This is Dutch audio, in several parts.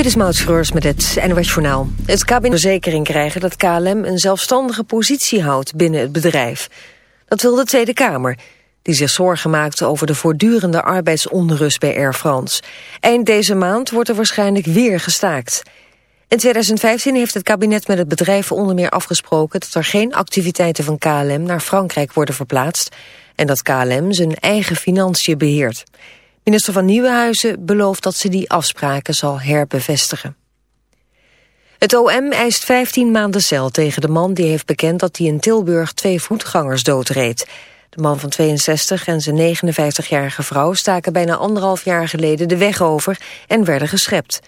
Dit is Maud met het NOS Journaal. Het kabinet verzekering krijgen dat KLM een zelfstandige positie houdt binnen het bedrijf. Dat wil de Tweede Kamer, die zich zorgen maakte over de voortdurende arbeidsonrust bij Air France. Eind deze maand wordt er waarschijnlijk weer gestaakt. In 2015 heeft het kabinet met het bedrijf onder meer afgesproken... dat er geen activiteiten van KLM naar Frankrijk worden verplaatst... en dat KLM zijn eigen financiën beheert. Minister van Nieuwenhuizen belooft dat ze die afspraken zal herbevestigen. Het OM eist 15 maanden cel tegen de man die heeft bekend dat hij in Tilburg twee voetgangers doodreed. De man van 62 en zijn 59-jarige vrouw staken bijna anderhalf jaar geleden de weg over en werden geschept.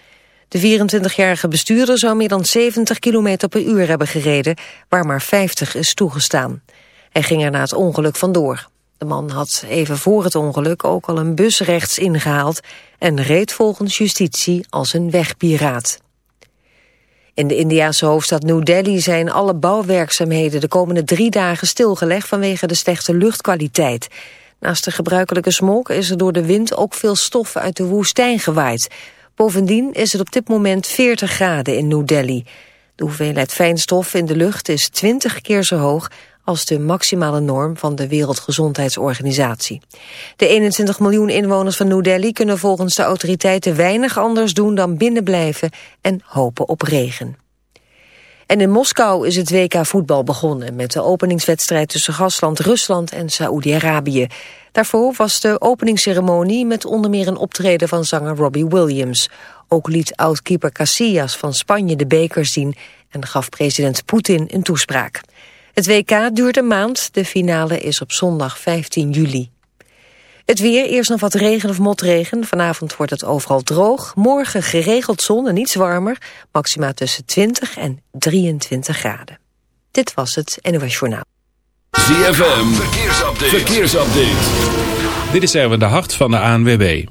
De 24-jarige bestuurder zou meer dan 70 km per uur hebben gereden, waar maar 50 is toegestaan. Hij ging er na het ongeluk vandoor. De man had even voor het ongeluk ook al een bus rechts ingehaald... en reed volgens justitie als een wegpiraat. In de Indiase hoofdstad New Delhi zijn alle bouwwerkzaamheden... de komende drie dagen stilgelegd vanwege de slechte luchtkwaliteit. Naast de gebruikelijke smog is er door de wind ook veel stof uit de woestijn gewaaid. Bovendien is het op dit moment 40 graden in New Delhi. De hoeveelheid fijnstof in de lucht is 20 keer zo hoog als de maximale norm van de Wereldgezondheidsorganisatie. De 21 miljoen inwoners van New Delhi kunnen volgens de autoriteiten weinig anders doen dan binnenblijven en hopen op regen. En in Moskou is het WK voetbal begonnen met de openingswedstrijd tussen gastland Rusland en Saoedi-Arabië. Daarvoor was de openingsceremonie met onder meer een optreden van zanger Robbie Williams. Ook liet oud-keeper Casillas van Spanje de beker zien en gaf president Poetin een toespraak. Het WK duurt een maand, de finale is op zondag 15 juli. Het weer, eerst nog wat regen of motregen. Vanavond wordt het overal droog. Morgen geregeld zon en iets warmer. Maxima tussen 20 en 23 graden. Dit was het NOS Journaal. ZFM, verkeersupdate. verkeersupdate. Dit is Erwin de Hart van de ANWB.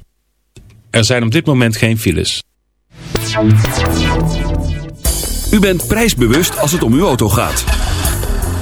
Er zijn op dit moment geen files. U bent prijsbewust als het om uw auto gaat.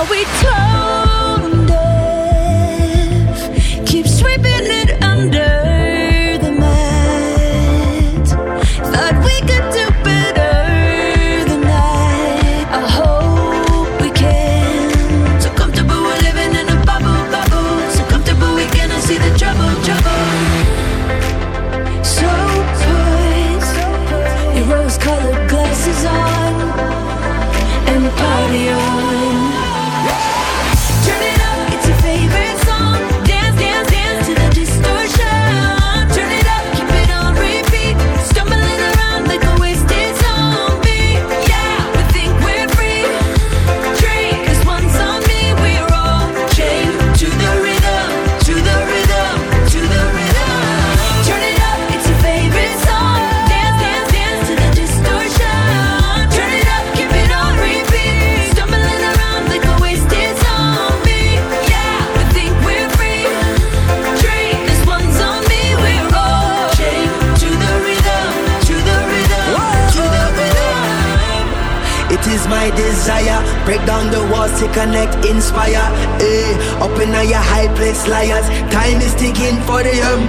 Uh, we for the empire.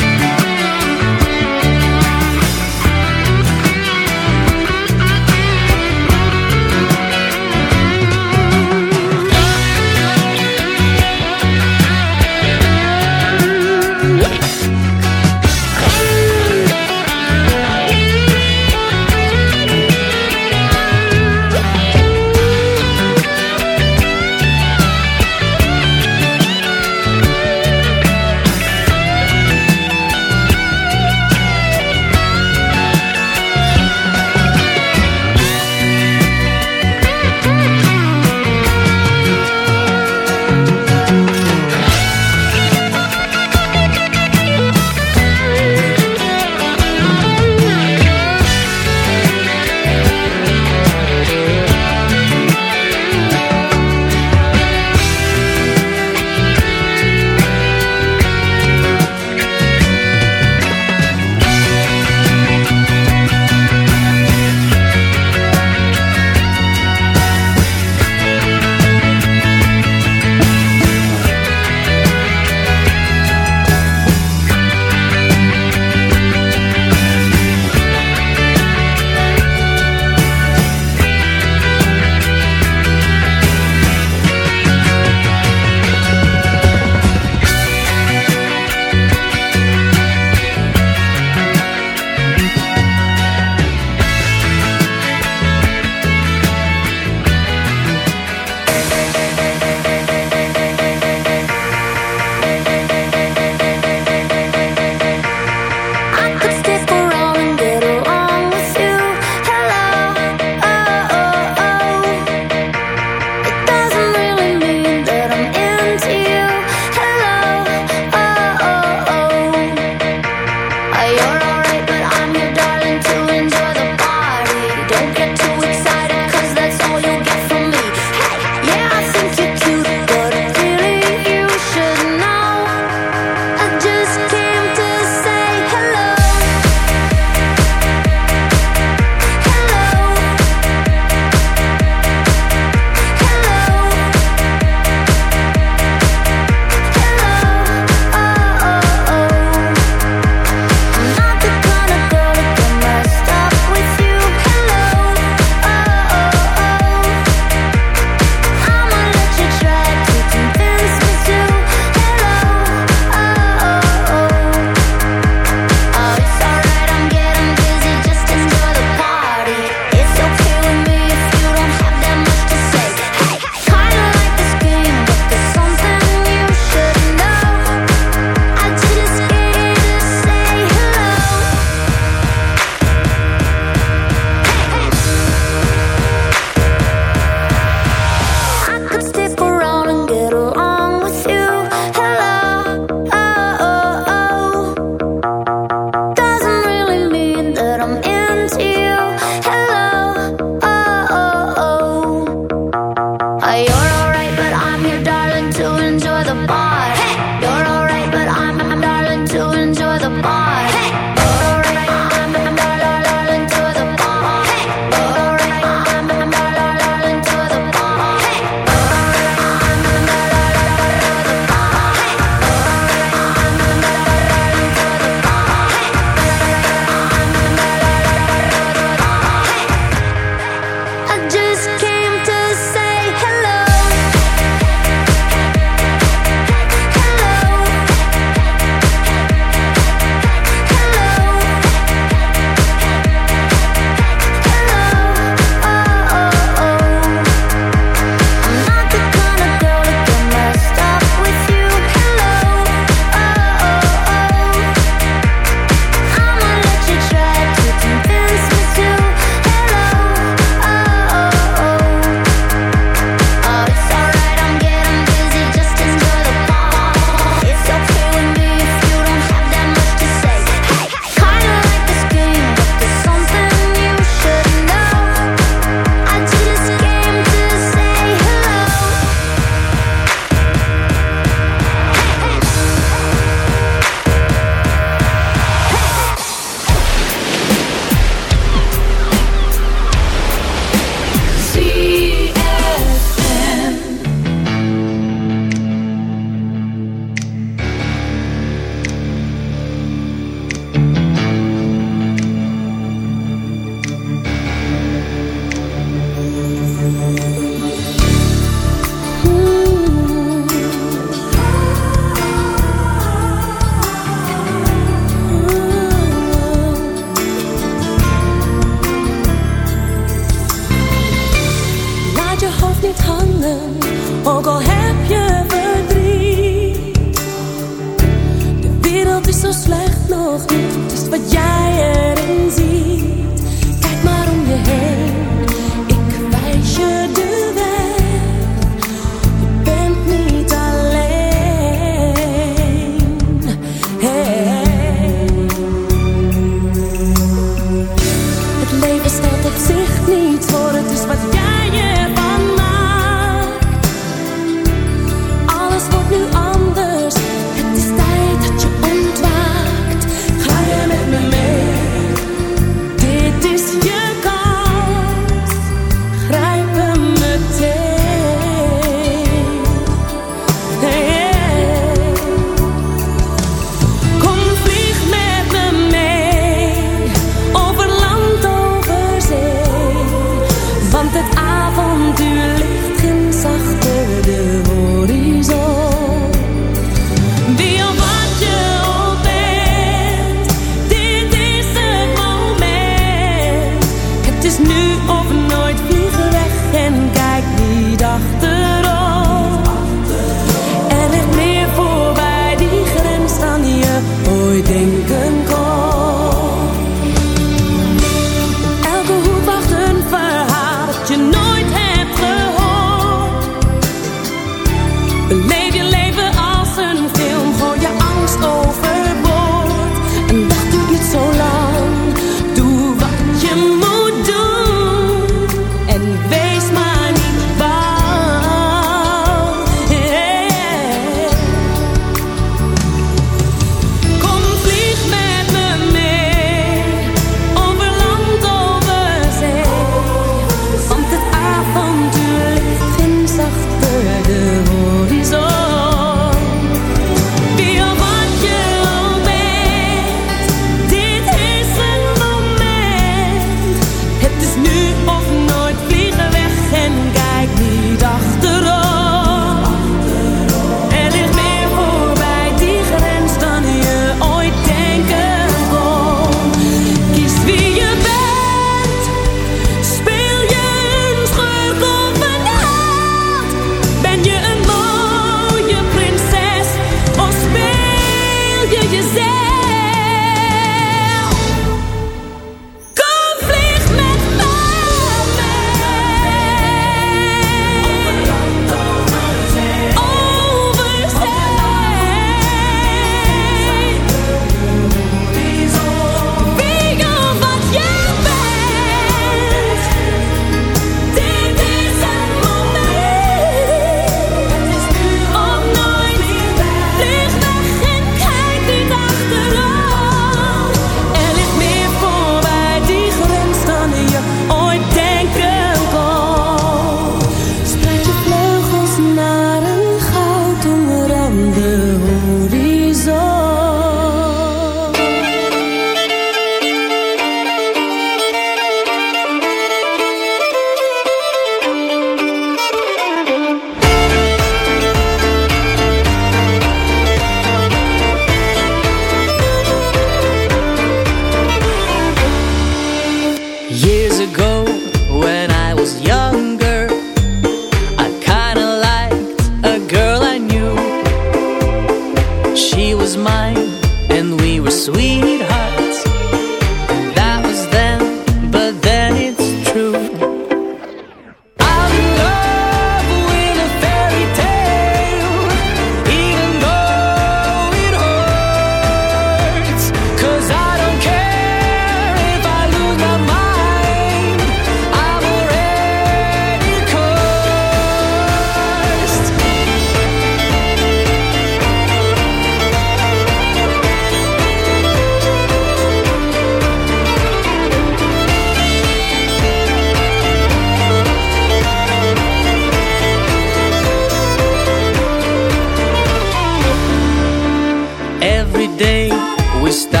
está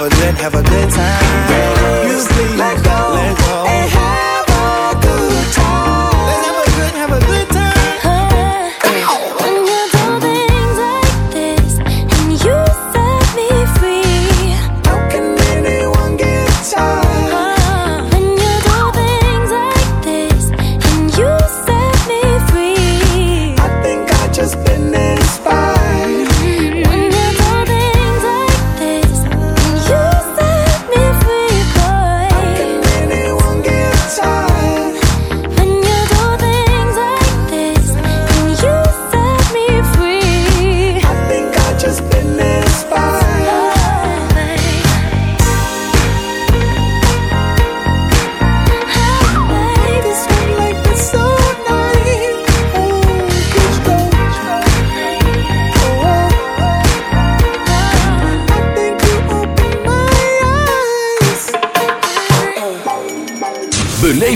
Have a good, have a good time. Please Let.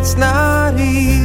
It's not easy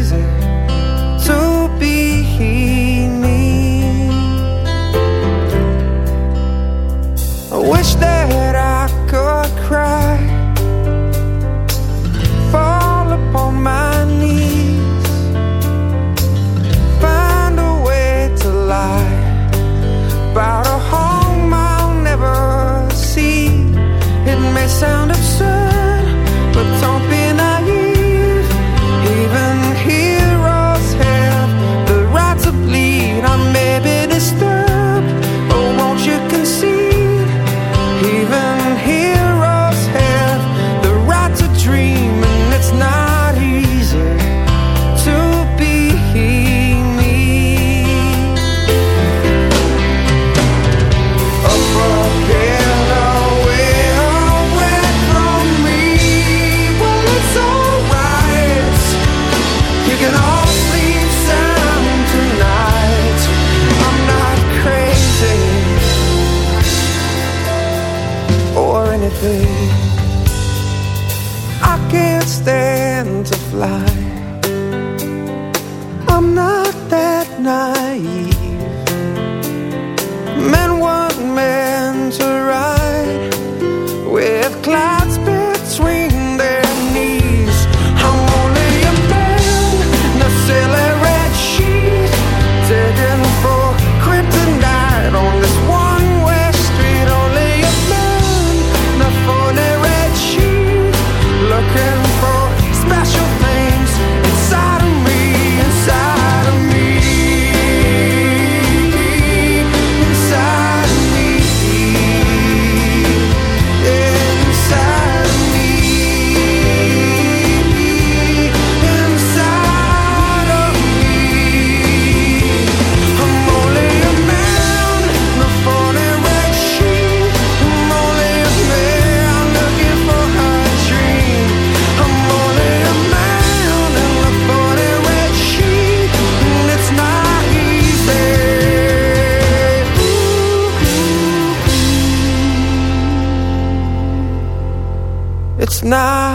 can't stand to fly. I'm not that naive. now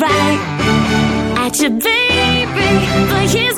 right at your baby, but he's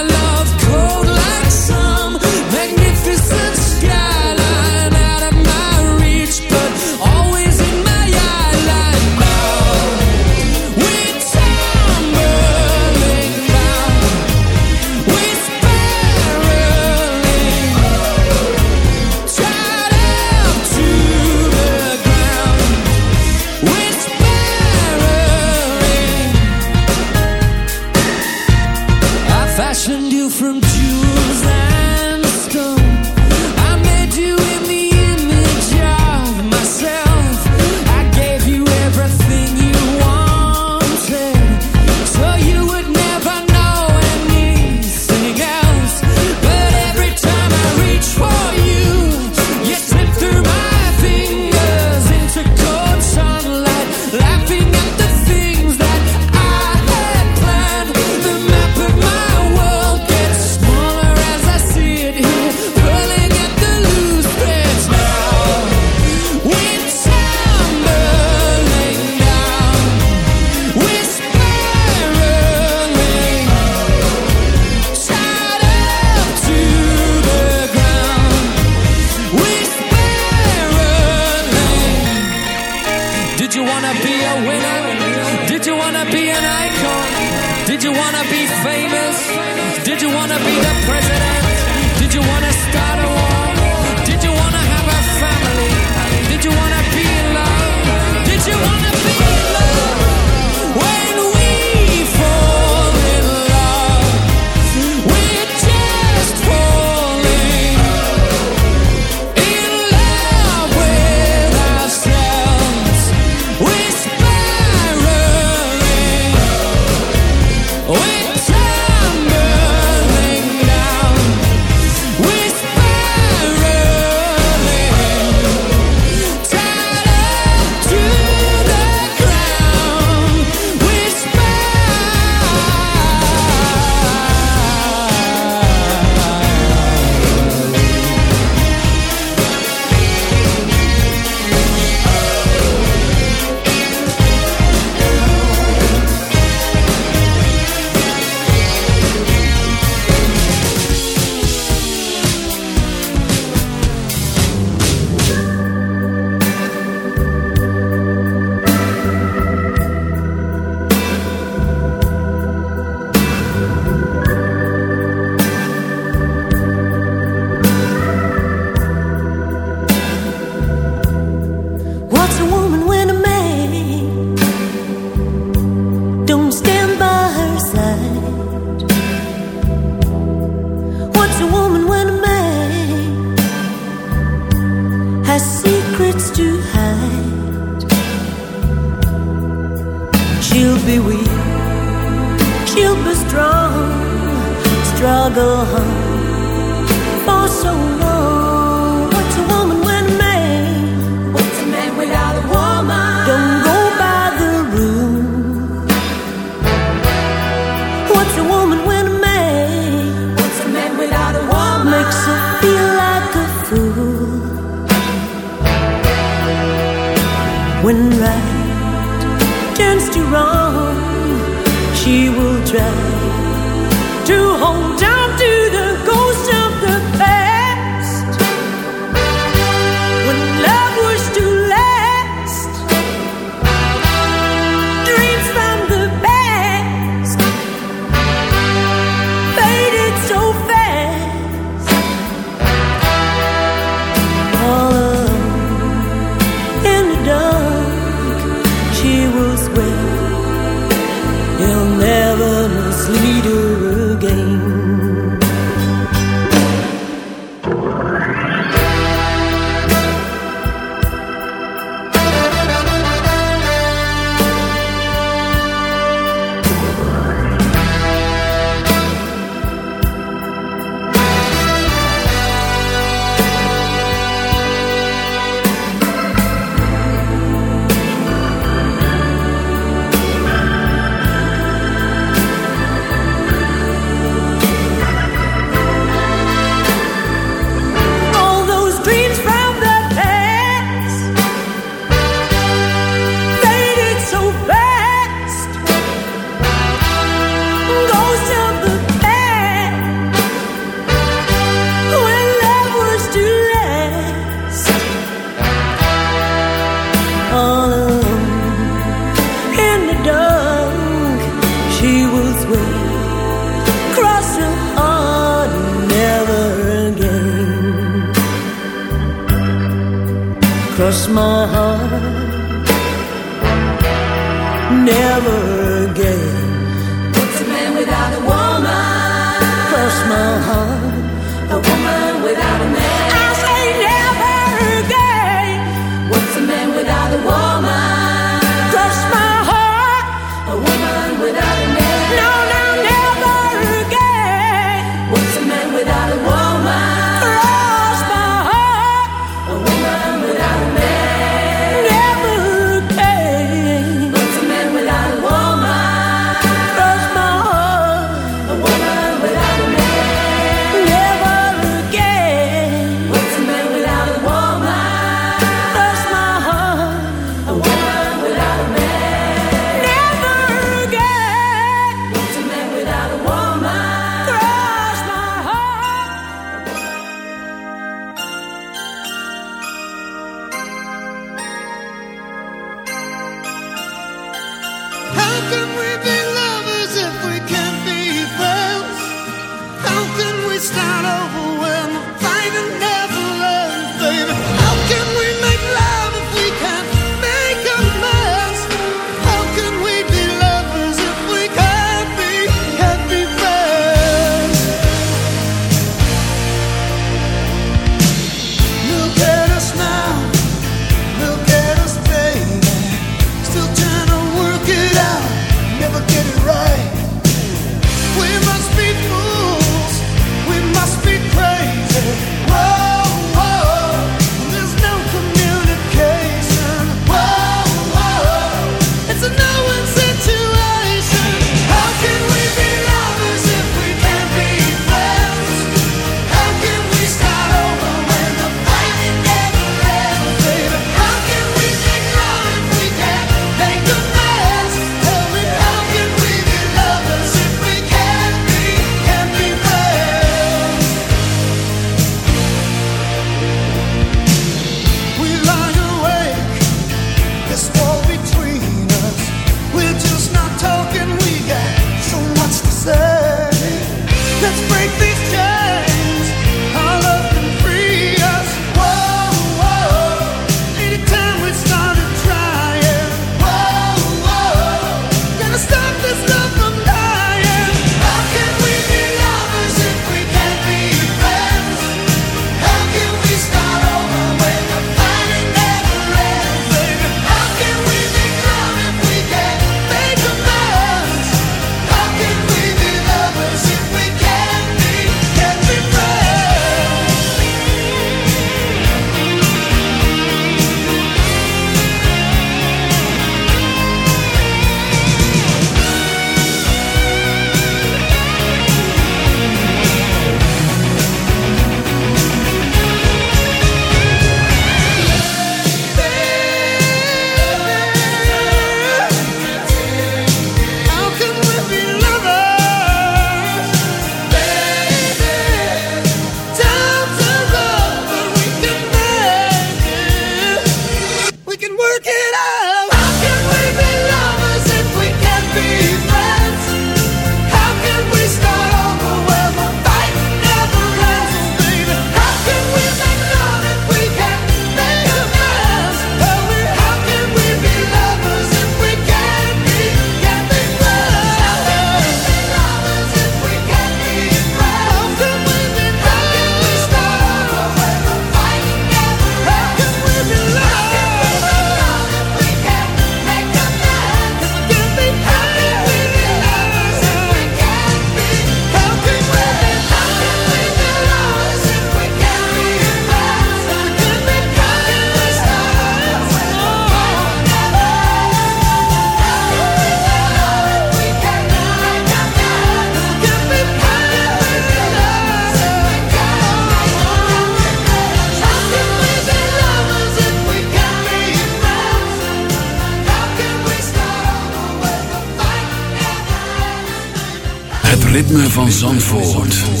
Ford.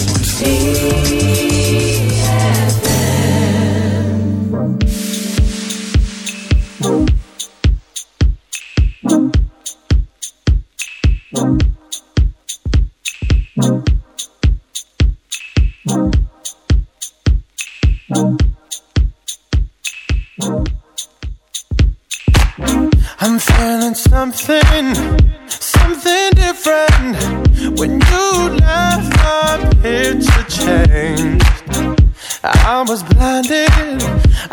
I'm feeling something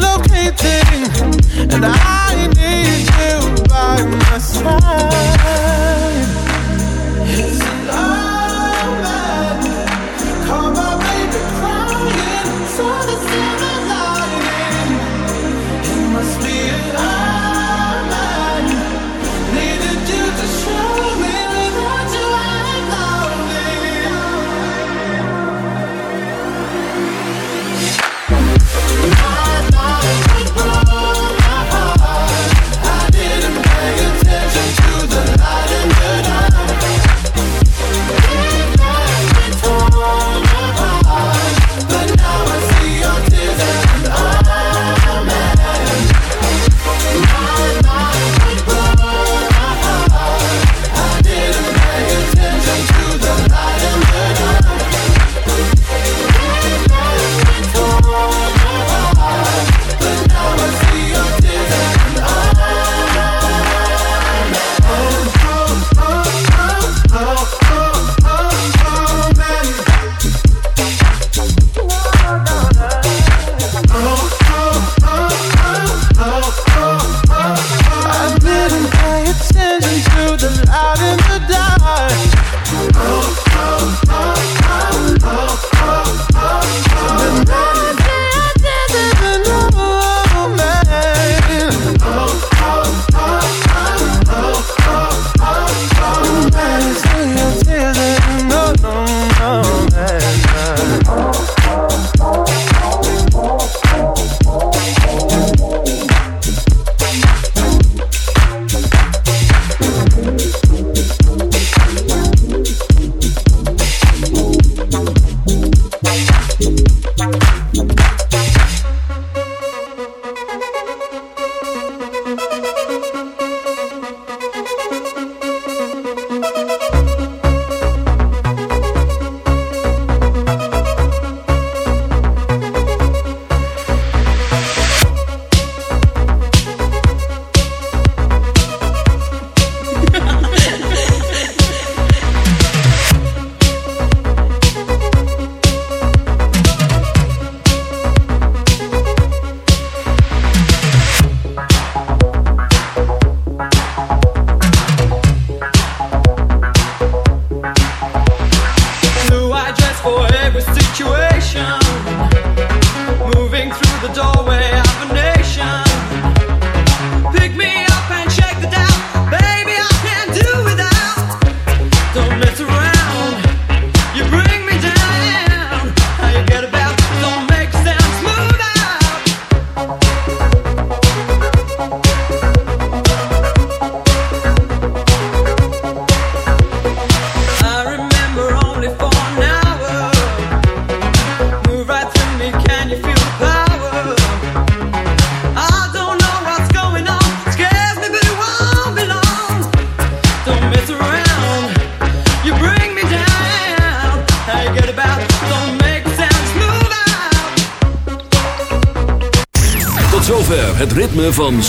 relocating, and I need you by my side.